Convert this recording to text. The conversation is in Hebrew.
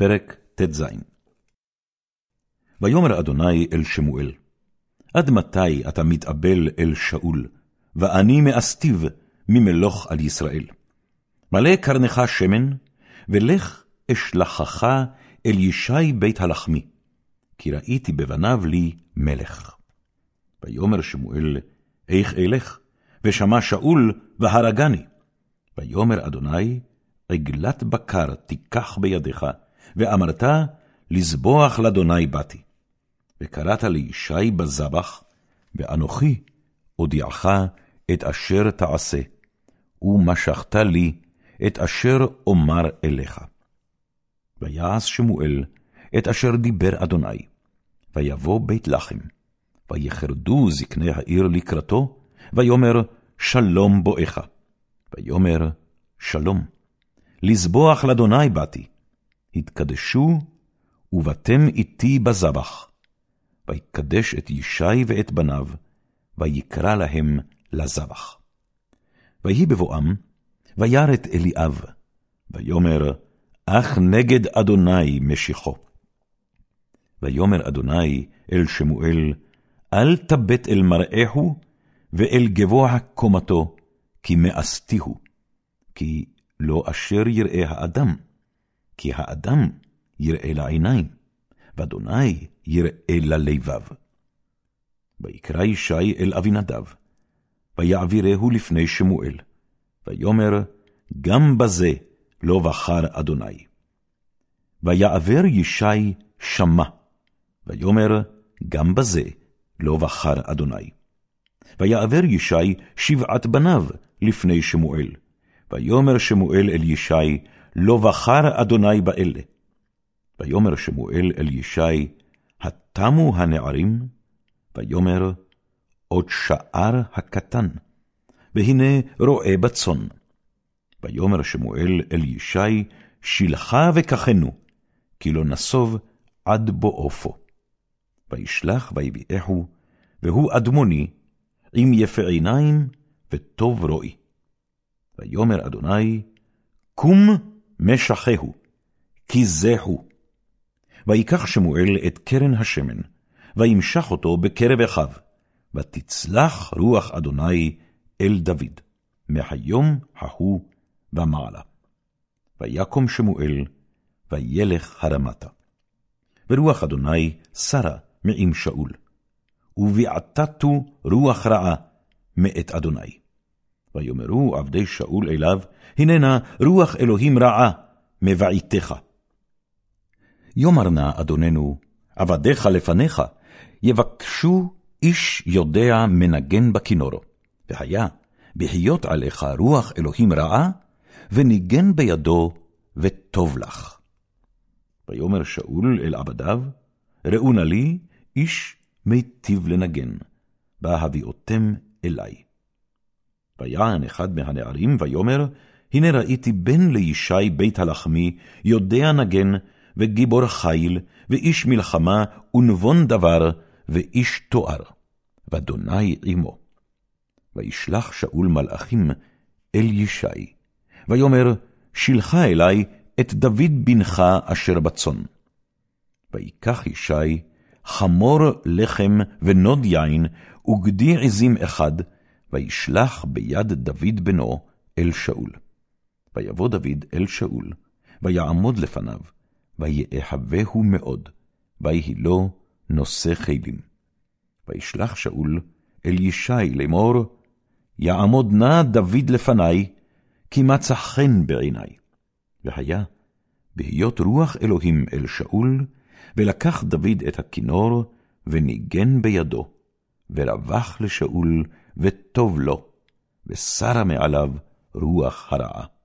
פרק ט"ז ויאמר אדוני אל שמואל, עד מתי אתה מתאבל אל שאול, ואני מאסתיו ממלוך על ישראל? מלא קרנך שמן, ולך אשלחך אל ישי בית הלחמי, כי ראיתי בבניו לי מלך. ויאמר שמואל, איך אלך? ושמע שאול, והרגני. ויאמר אדוני, עגלת בקר תיקח בידיך, ואמרת, לזבוח לאדוני באתי. וקראת לישי בזבח, ואנוכי אודיעך את אשר תעשה, ומשכת לי את אשר אומר אליך. ויעש שמואל את אשר דיבר אדוני, ויבוא בית לחם, ויחרדו זקני העיר לקראתו, ויאמר שלום בואך. ויאמר שלום. לזבוח לאדוני באתי. התקדשו, ובאתם איתי בזבח. ויקדש את ישי ואת בניו, ויקרא להם לזבח. ויהי בבואם, וירא את אליאב, ויאמר, אך נגד אדוני משיחו. ויאמר אדוני אל שמואל, אל תבט אל מראהו, ואל גבוה קומתו, כי מאסתיהו, כי לא אשר יראה האדם, כי האדם יראה לעיניים, ואדוני יראה ללבב. ויקרא ישי אל אבינדב, ויעבירהו לפני שמואל, ויאמר, גם בזה לא בחר אדוני. ויעבר ישי שמע, ויאמר, גם בזה לא בחר אדוני. ויעבר ישי שבעת בניו לפני שמואל, ויאמר שמואל אל ישי, לא בחר אדוני באלה. ויאמר שמואל אל ישי, התמו הנערים? ויאמר, עוד שער הקטן, והנה רועה בצאן. ויאמר שמואל אל ישי, שילחה וקחנו, כי לא נסוב עד בואופו. וישלח ויביאהו, והוא אדמוני, עם יפה עיניים וטוב רואי. ויאמר אדוני, קום משחהו, כי זהו. ויקח שמואל את קרן השמן, וימשח אותו בקרב אחיו, ותצלח רוח אדוני אל דוד, מהיום ההוא ומעלה. ויקום שמואל, וילך הרמתה. ורוח אדוני שרה מעם שאול, וביעתתו רוח רעה מאת אדוני. ויאמרו עבדי שאול אליו, הננה רוח אלוהים רעה מבעיתך. יאמר נא, אדוננו, עבדיך לפניך, יבקשו איש יודע מנגן בכינורו. והיה, בהיות עליך רוח אלוהים רעה, וניגן בידו, וטוב לך. ויאמר שאול אל עבדיו, ראו נא לי איש מיטיב לנגן, בהביאותם אלי. ויען אחד מהנערים, ויאמר, הנה ראיתי בן לישי בית הלחמי, יודע נגן, וגיבור חיל, ואיש מלחמה, ונבון דבר, ואיש תואר, ואדוני עמו. וישלח שאול מלאכים אל ישי, ויאמר, שלחה אלי את דוד בנך אשר בצאן. ויקח ישי חמור לחם ונוד יין, וגדי עזים אחד, וישלח ביד דוד בנו אל שאול. ויבוא דוד אל שאול, ויעמוד לפניו, ויאהבהו מאוד, ויהי לו נושא חילים. וישלח שאול אל ישי לאמור, יעמוד נא דוד לפני, כי מצא חן בעיני. והיה, בהיות רוח אלוהים אל שאול, ולקח דוד את הכינור, וניגן בידו, ורווח לשאול, וטוב לו, וסרה מעליו רוח הרעה.